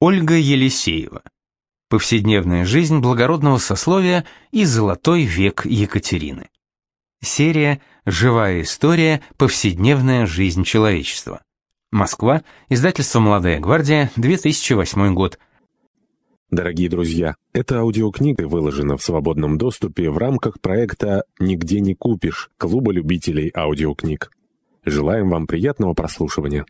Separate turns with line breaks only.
Ольга Елисеева. Повседневная жизнь благородного сословия и золотой век Екатерины. Серия «Живая история. Повседневная жизнь человечества». Москва. Издательство «Молодая гвардия», 2008 год.
Дорогие друзья, эта аудиокнига выложена в свободном доступе в рамках проекта «Нигде не купишь» Клуба любителей аудиокниг. Желаем вам приятного прослушивания.